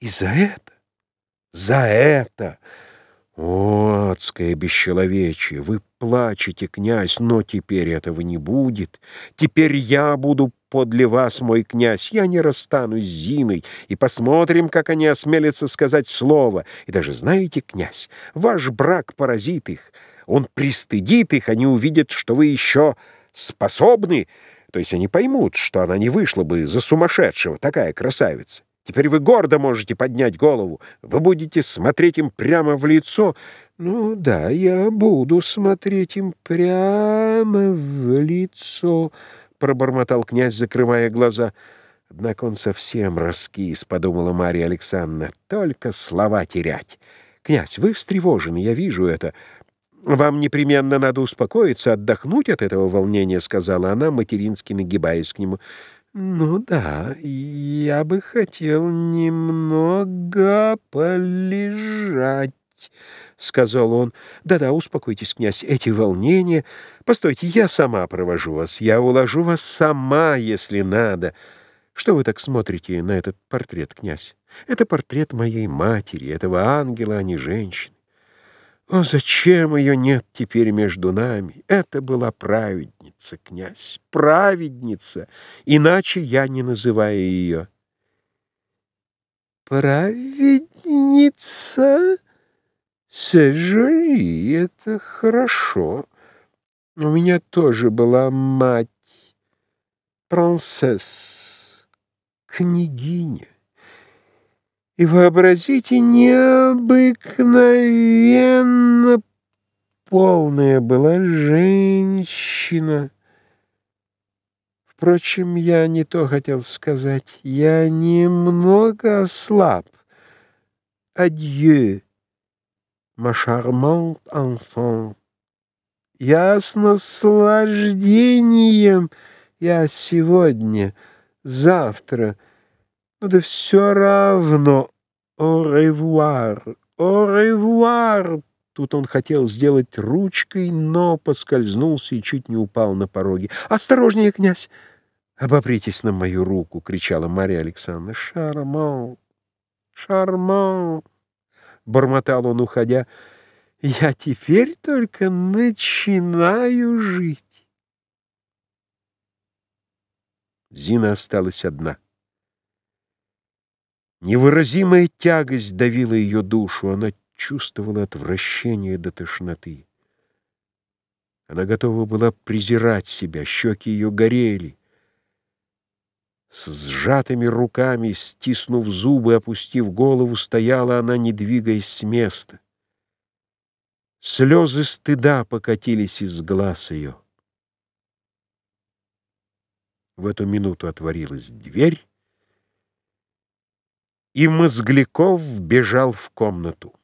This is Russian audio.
И за это, за это... О, адское бесчеловечие! Вы плачете, князь, но теперь этого не будет. Теперь я буду подле вас, мой князь. Я не расстанусь с Зиной, и посмотрим, как они осмелятся сказать слово. И даже знаете, князь, ваш брак поразит их. Он пристыдит их, они увидят, что вы еще способны. То есть они поймут, что она не вышла бы за сумасшедшего, такая красавица. Теперь вы гордо можете поднять голову. Вы будете смотреть им прямо в лицо. Ну да, я буду смотреть им прямо в лицо, пробормотал князь, закрывая глаза. Однако он совсем раскис, подумала Марья Александровна. Только слова терять. Князь, вы встревожены, я вижу это. Вам непременно надо успокоиться, отдохнуть от этого волнения, сказала она, матерински нагибаясь к нему. «Ну да, я бы хотел немного полежать», — сказал он. «Да-да, успокойтесь, князь, эти волнения... Постойте, я сама провожу вас, я уложу вас сама, если надо. Что вы так смотрите на этот портрет, князь? Это портрет моей матери, этого ангела, а не женщины. О, зачем ее нет теперь между нами? Это была праведница, князь, праведница, иначе я не называю ее. Праведница? Сожри, это хорошо. У меня тоже была мать, принцесс, княгиня. И вообразите, необыкновенно полная была женщина. Впрочем, я не то хотел сказать. Я немного ослаб. Адье, ma charmante enfant. Я с наслаждением, я сегодня, завтра — да все равно. Au revoir, au revoir. Тут он хотел сделать ручкой, но поскользнулся и чуть не упал на пороге. «Осторожнее, князь! Обопритесь на мою руку!» — кричала Мария Александровна. «Шарман! Шарман!» — бормотал он, уходя. «Я теперь только начинаю жить!» Зина осталась одна. Невыразимая тягость давила ее душу, она чувствовала отвращение до тошноты. Она готова была презирать себя, щеки ее горели. С сжатыми руками, стиснув зубы, опустив голову, стояла она, не двигаясь с места. Слезы стыда покатились из глаз ее. В эту минуту отворилась дверь, и Мозгляков бежал в комнату.